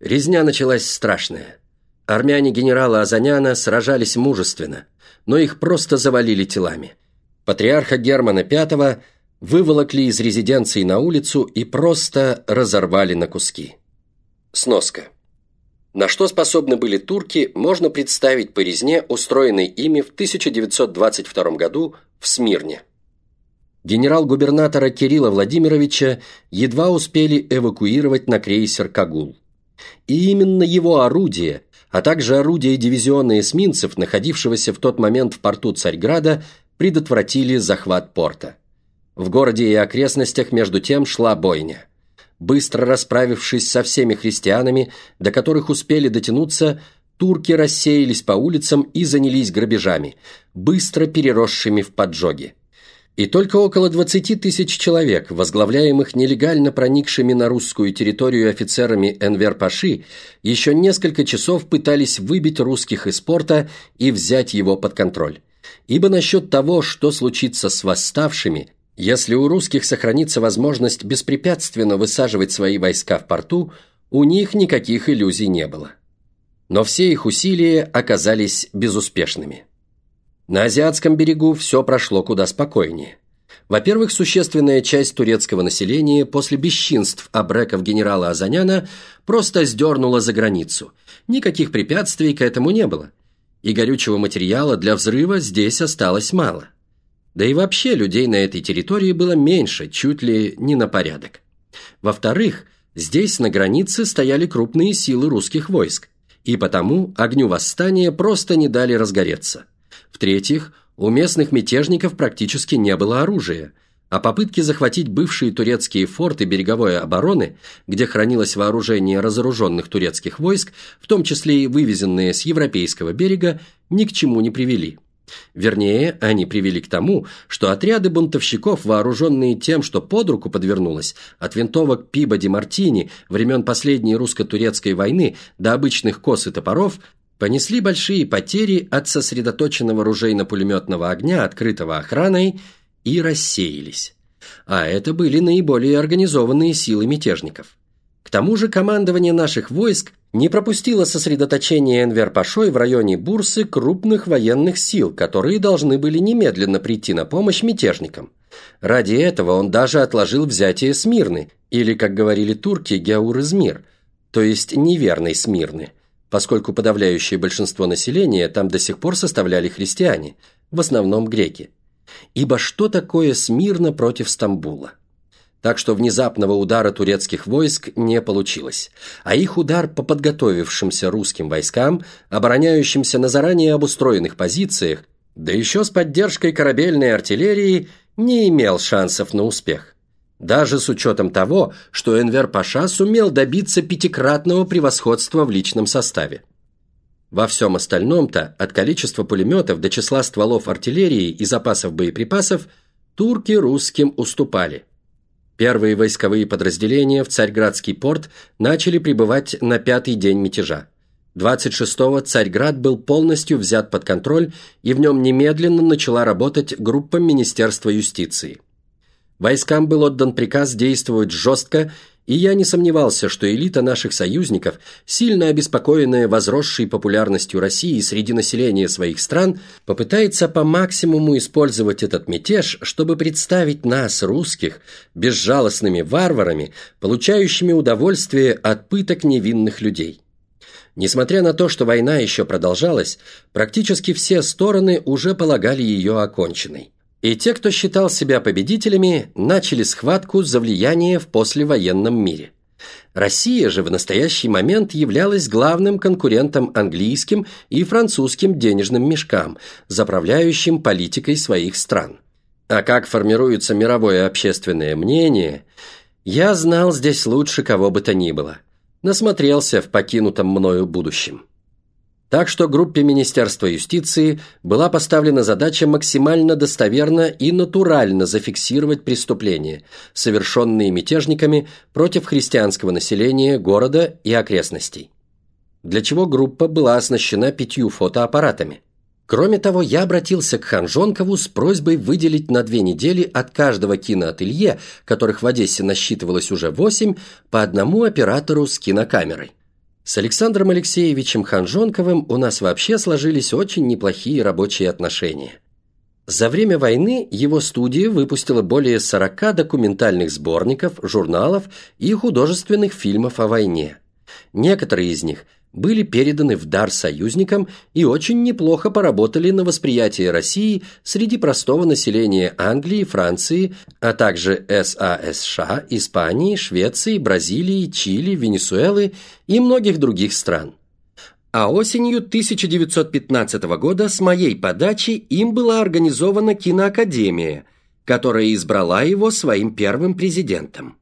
Резня началась страшная. Армяне генерала Азаняна сражались мужественно, но их просто завалили телами. Патриарха Германа V выволокли из резиденции на улицу и просто разорвали на куски. Сноска. На что способны были турки, можно представить по резне, устроенной ими в 1922 году в Смирне. Генерал-губернатора Кирилла Владимировича едва успели эвакуировать на крейсер «Кагул». И именно его орудия, а также орудия дивизиона эсминцев, находившегося в тот момент в порту Царьграда, предотвратили захват порта. В городе и окрестностях между тем шла бойня. Быстро расправившись со всеми христианами, до которых успели дотянуться, турки рассеялись по улицам и занялись грабежами, быстро переросшими в поджоги. И только около 20 тысяч человек, возглавляемых нелегально проникшими на русскую территорию офицерами Энвер-Паши, еще несколько часов пытались выбить русских из порта и взять его под контроль. Ибо насчет того, что случится с восставшими, если у русских сохранится возможность беспрепятственно высаживать свои войска в порту, у них никаких иллюзий не было. Но все их усилия оказались безуспешными. На азиатском берегу все прошло куда спокойнее. Во-первых, существенная часть турецкого населения после бесчинств абреков генерала Азаняна просто сдернула за границу. Никаких препятствий к этому не было. И горючего материала для взрыва здесь осталось мало. Да и вообще людей на этой территории было меньше, чуть ли не на порядок. Во-вторых, здесь на границе стояли крупные силы русских войск, и потому огню восстания просто не дали разгореться – в-третьих, у местных мятежников практически не было оружия, а попытки захватить бывшие турецкие форты береговой обороны, где хранилось вооружение разоруженных турецких войск, в том числе и вывезенные с европейского берега, ни к чему не привели. Вернее, они привели к тому, что отряды бунтовщиков, вооруженные тем, что под руку подвернулось, от винтовок Пибоди Мартини времен последней русско-турецкой войны до обычных кос и топоров, понесли большие потери от сосредоточенного ружейно-пулеметного огня, открытого охраной, и рассеялись. А это были наиболее организованные силы мятежников. К тому же командование наших войск не пропустило сосредоточение Энвер-Пашой в районе Бурсы крупных военных сил, которые должны были немедленно прийти на помощь мятежникам. Ради этого он даже отложил взятие Смирны, или, как говорили турки, Геур-Измир, то есть неверной Смирны – поскольку подавляющее большинство населения там до сих пор составляли христиане, в основном греки. Ибо что такое Смирно против Стамбула? Так что внезапного удара турецких войск не получилось, а их удар по подготовившимся русским войскам, обороняющимся на заранее обустроенных позициях, да еще с поддержкой корабельной артиллерии, не имел шансов на успех даже с учетом того, что Энвер Паша сумел добиться пятикратного превосходства в личном составе. Во всем остальном-то, от количества пулеметов до числа стволов артиллерии и запасов боеприпасов, турки русским уступали. Первые войсковые подразделения в Царьградский порт начали прибывать на пятый день мятежа. 26-го Царьград был полностью взят под контроль, и в нем немедленно начала работать группа Министерства юстиции. Войскам был отдан приказ действовать жестко, и я не сомневался, что элита наших союзников, сильно обеспокоенная возросшей популярностью России среди населения своих стран, попытается по максимуму использовать этот мятеж, чтобы представить нас, русских, безжалостными варварами, получающими удовольствие от пыток невинных людей. Несмотря на то, что война еще продолжалась, практически все стороны уже полагали ее оконченной и те, кто считал себя победителями, начали схватку за влияние в послевоенном мире. Россия же в настоящий момент являлась главным конкурентом английским и французским денежным мешкам, заправляющим политикой своих стран. А как формируется мировое общественное мнение, я знал здесь лучше кого бы то ни было. Насмотрелся в покинутом мною будущем. Так что группе Министерства юстиции была поставлена задача максимально достоверно и натурально зафиксировать преступления, совершенные мятежниками против христианского населения города и окрестностей. Для чего группа была оснащена пятью фотоаппаратами. Кроме того, я обратился к Ханжонкову с просьбой выделить на две недели от каждого киноателье, которых в Одессе насчитывалось уже восемь, по одному оператору с кинокамерой. С Александром Алексеевичем Ханжонковым у нас вообще сложились очень неплохие рабочие отношения. За время войны его студия выпустила более 40 документальных сборников, журналов и художественных фильмов о войне. Некоторые из них были переданы в дар союзникам и очень неплохо поработали на восприятие России среди простого населения Англии, Франции, а также САСШ, Испании, Швеции, Бразилии, Чили, Венесуэлы и многих других стран. А осенью 1915 года с моей подачи им была организована киноакадемия, которая избрала его своим первым президентом.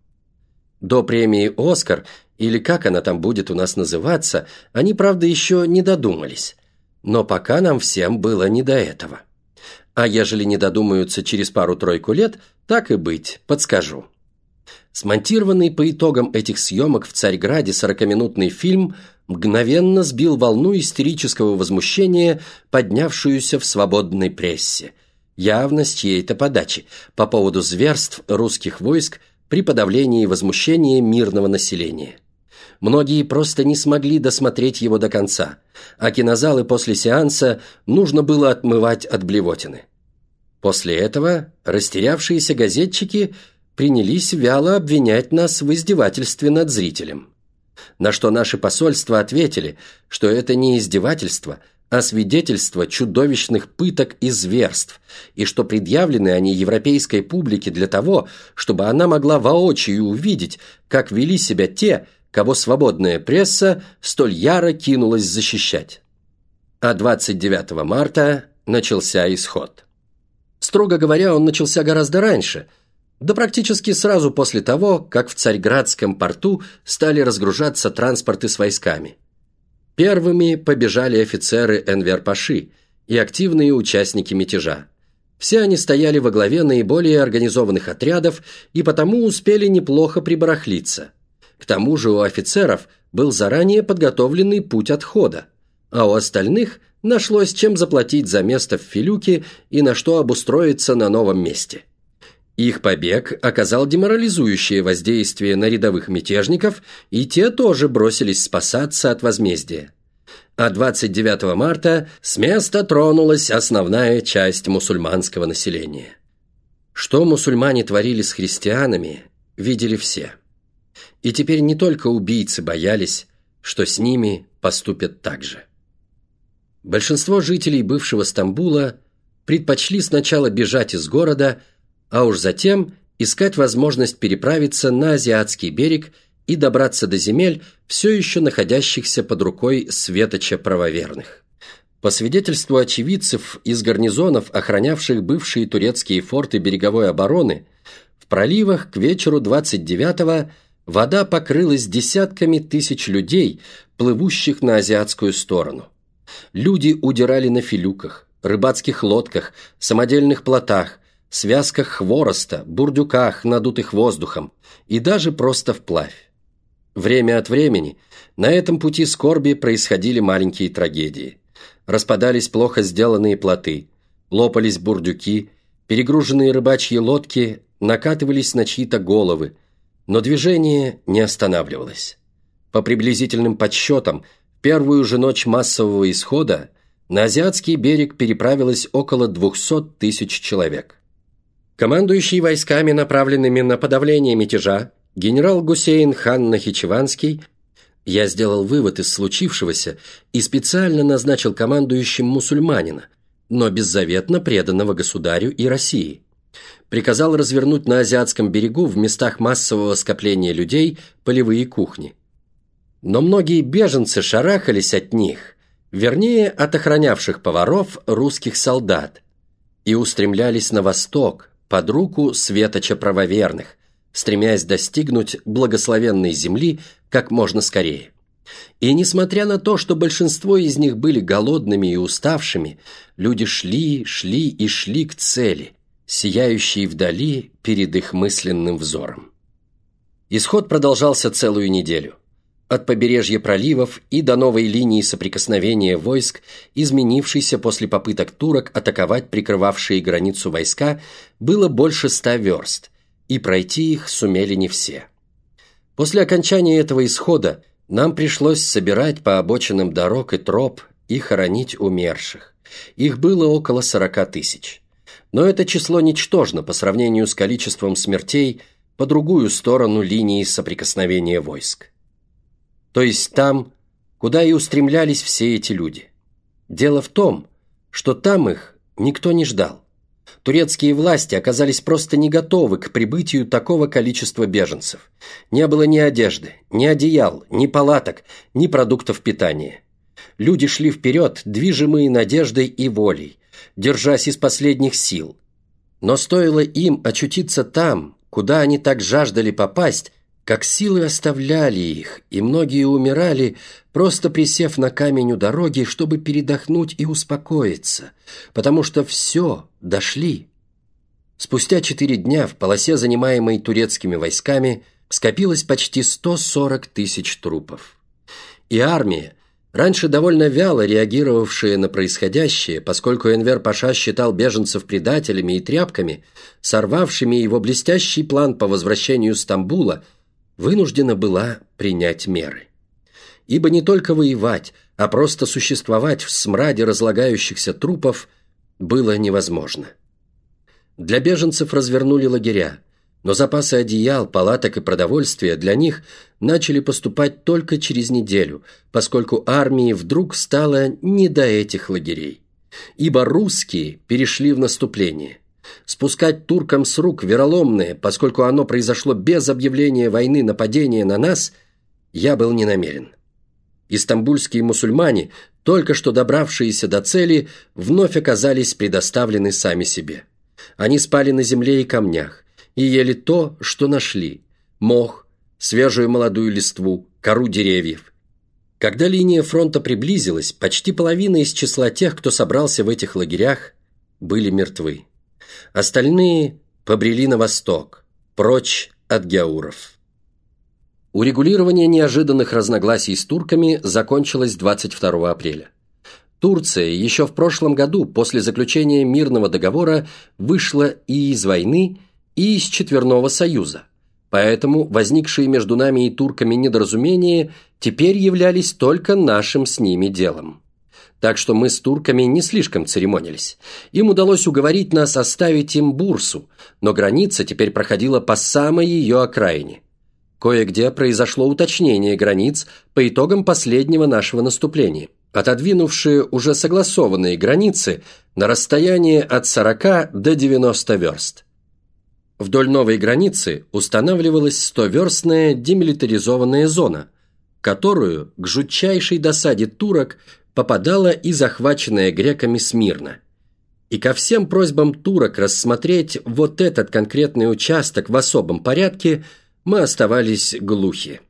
До премии «Оскар» или как она там будет у нас называться, они, правда, еще не додумались. Но пока нам всем было не до этого. А ежели не додумаются через пару-тройку лет, так и быть, подскажу. Смонтированный по итогам этих съемок в Царьграде сорокаминутный фильм мгновенно сбил волну истерического возмущения, поднявшуюся в свободной прессе. Явно с чьей-то подачи по поводу зверств русских войск при подавлении возмущения мирного населения. Многие просто не смогли досмотреть его до конца, а кинозалы после сеанса нужно было отмывать от блевотины. После этого растерявшиеся газетчики принялись вяло обвинять нас в издевательстве над зрителем. На что наши посольства ответили, что это не издевательство, а свидетельство чудовищных пыток и зверств, и что предъявлены они европейской публике для того, чтобы она могла воочию увидеть, как вели себя те, кого свободная пресса столь яро кинулась защищать. А 29 марта начался исход. Строго говоря, он начался гораздо раньше, да практически сразу после того, как в Царьградском порту стали разгружаться транспорты с войсками. Первыми побежали офицеры Энвер-Паши и активные участники мятежа. Все они стояли во главе наиболее организованных отрядов и потому успели неплохо прибарахлиться – к тому же у офицеров был заранее подготовленный путь отхода, а у остальных нашлось чем заплатить за место в Филюке и на что обустроиться на новом месте. Их побег оказал деморализующее воздействие на рядовых мятежников, и те тоже бросились спасаться от возмездия. А 29 марта с места тронулась основная часть мусульманского населения. Что мусульмане творили с христианами, видели все. И теперь не только убийцы боялись, что с ними поступят так же. Большинство жителей бывшего Стамбула предпочли сначала бежать из города, а уж затем искать возможность переправиться на Азиатский берег и добраться до земель, все еще находящихся под рукой светоча правоверных. По свидетельству очевидцев из гарнизонов, охранявших бывшие турецкие форты береговой обороны, в проливах к вечеру 29-го Вода покрылась десятками тысяч людей, плывущих на азиатскую сторону. Люди удирали на филюках, рыбацких лодках, самодельных плотах, связках хвороста, бурдюках, надутых воздухом, и даже просто вплавь. Время от времени на этом пути скорби происходили маленькие трагедии. Распадались плохо сделанные плоты, лопались бурдюки, перегруженные рыбачьи лодки накатывались на чьи-то головы, но движение не останавливалось. По приблизительным подсчетам, первую же ночь массового исхода на азиатский берег переправилось около 200 тысяч человек. Командующий войсками, направленными на подавление мятежа, генерал Гусейн хан Нахичеванский, я сделал вывод из случившегося и специально назначил командующим мусульманина, но беззаветно преданного государю и России приказал развернуть на азиатском берегу в местах массового скопления людей полевые кухни. Но многие беженцы шарахались от них, вернее, от охранявших поваров русских солдат, и устремлялись на восток, под руку светоча правоверных, стремясь достигнуть благословенной земли как можно скорее. И несмотря на то, что большинство из них были голодными и уставшими, люди шли, шли и шли к цели – сияющий вдали перед их мысленным взором. Исход продолжался целую неделю. От побережья проливов и до новой линии соприкосновения войск, изменившейся после попыток турок атаковать прикрывавшие границу войска, было больше ста верст, и пройти их сумели не все. После окончания этого исхода Нам пришлось собирать по обочинам дорог и троп и хоронить умерших. Их было около сорока тысяч. Но это число ничтожно по сравнению с количеством смертей по другую сторону линии соприкосновения войск. То есть там, куда и устремлялись все эти люди. Дело в том, что там их никто не ждал. Турецкие власти оказались просто не готовы к прибытию такого количества беженцев. Не было ни одежды, ни одеял, ни палаток, ни продуктов питания. Люди шли вперед, движимые надеждой и волей, держась из последних сил. Но стоило им очутиться там, куда они так жаждали попасть, как силы оставляли их, и многие умирали, просто присев на камень у дороги, чтобы передохнуть и успокоиться, потому что все, дошли. Спустя четыре дня в полосе, занимаемой турецкими войсками, скопилось почти 140 тысяч трупов. И армия, раньше довольно вяло реагировавшая на происходящее, поскольку Энвер Паша считал беженцев предателями и тряпками, сорвавшими его блестящий план по возвращению Стамбула – вынуждена была принять меры. Ибо не только воевать, а просто существовать в смраде разлагающихся трупов было невозможно. Для беженцев развернули лагеря, но запасы одеял, палаток и продовольствия для них начали поступать только через неделю, поскольку армии вдруг стало не до этих лагерей. Ибо русские перешли в наступление. Спускать туркам с рук вероломное, поскольку оно произошло без объявления войны нападения на нас, я был не намерен. Истамбульские мусульмане, только что добравшиеся до цели, вновь оказались предоставлены сами себе. Они спали на земле и камнях, и ели то, что нашли – мох, свежую молодую листву, кору деревьев. Когда линия фронта приблизилась, почти половина из числа тех, кто собрался в этих лагерях, были мертвы. Остальные побрели на восток, прочь от геауров. Урегулирование неожиданных разногласий с турками закончилось 22 апреля. Турция еще в прошлом году после заключения мирного договора вышла и из войны, и из Четверного Союза. Поэтому возникшие между нами и турками недоразумения теперь являлись только нашим с ними делом так что мы с турками не слишком церемонились. Им удалось уговорить нас оставить им бурсу, но граница теперь проходила по самой ее окраине. Кое-где произошло уточнение границ по итогам последнего нашего наступления, отодвинувшие уже согласованные границы на расстояние от 40 до 90 верст. Вдоль новой границы устанавливалась 100-верстная демилитаризованная зона, которую, к жутчайшей досаде турок, попадала и захваченная греками Смирна. И ко всем просьбам турок рассмотреть вот этот конкретный участок в особом порядке мы оставались глухи.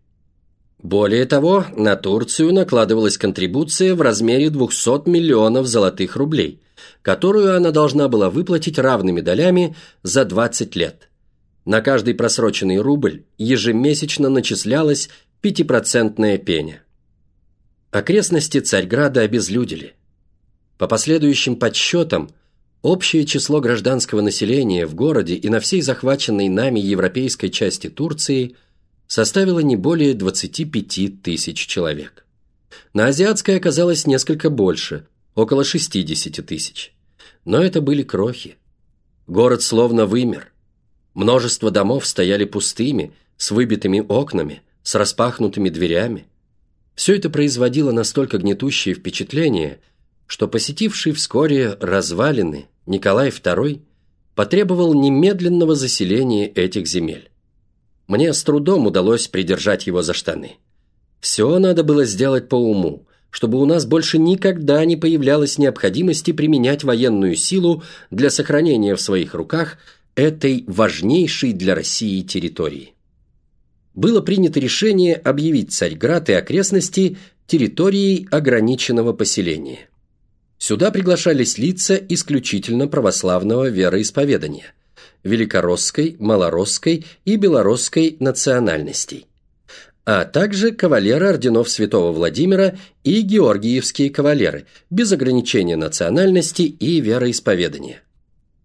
Более того, на Турцию накладывалась контрибуция в размере 200 миллионов золотых рублей, которую она должна была выплатить равными долями за 20 лет. На каждый просроченный рубль ежемесячно начислялась пятипроцентная пеня. Окрестности Царьграда обезлюдили. По последующим подсчетам, общее число гражданского населения в городе и на всей захваченной нами европейской части Турции составило не более 25 тысяч человек. На азиатской оказалось несколько больше, около 60 тысяч. Но это были крохи. Город словно вымер. Множество домов стояли пустыми, с выбитыми окнами, с распахнутыми дверями. Все это производило настолько гнетущее впечатление, что посетивший вскоре развалины Николай II потребовал немедленного заселения этих земель. Мне с трудом удалось придержать его за штаны. Все надо было сделать по уму, чтобы у нас больше никогда не появлялась необходимости применять военную силу для сохранения в своих руках этой важнейшей для России территории было принято решение объявить Царьград и окрестности территорией ограниченного поселения. Сюда приглашались лица исключительно православного вероисповедания – великоросской, малоросской и белоросской национальностей, а также кавалеры орденов Святого Владимира и георгиевские кавалеры без ограничения национальности и вероисповедания.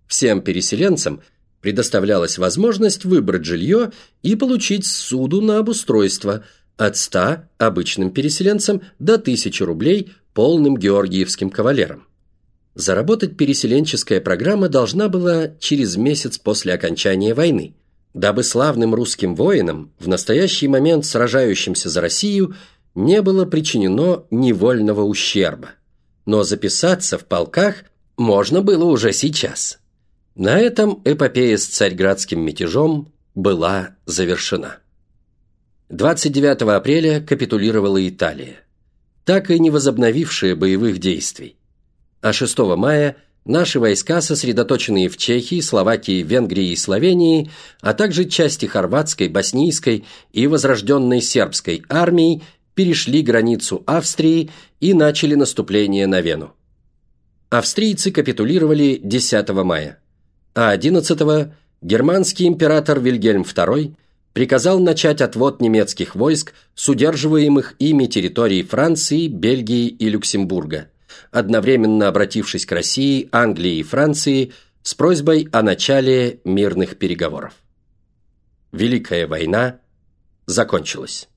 Всем переселенцам – предоставлялась возможность выбрать жилье и получить суду на обустройство, от 100 обычным переселенцам до 1000 рублей полным георгиевским кавалерам. Заработать переселенческая программа должна была через месяц после окончания войны, дабы славным русским воинам, в настоящий момент сражающимся за Россию, не было причинено невольного ущерба. Но записаться в полках можно было уже сейчас. На этом эпопея с царьградским мятежом была завершена. 29 апреля капитулировала Италия, так и не возобновившая боевых действий. А 6 мая наши войска, сосредоточенные в Чехии, Словакии, Венгрии и Словении, а также части хорватской, боснийской и возрожденной сербской армий, перешли границу Австрии и начали наступление на Вену. Австрийцы капитулировали 10 мая а 11-го германский император Вильгельм II приказал начать отвод немецких войск с удерживаемых ими территорий Франции, Бельгии и Люксембурга, одновременно обратившись к России, Англии и Франции с просьбой о начале мирных переговоров. Великая война закончилась.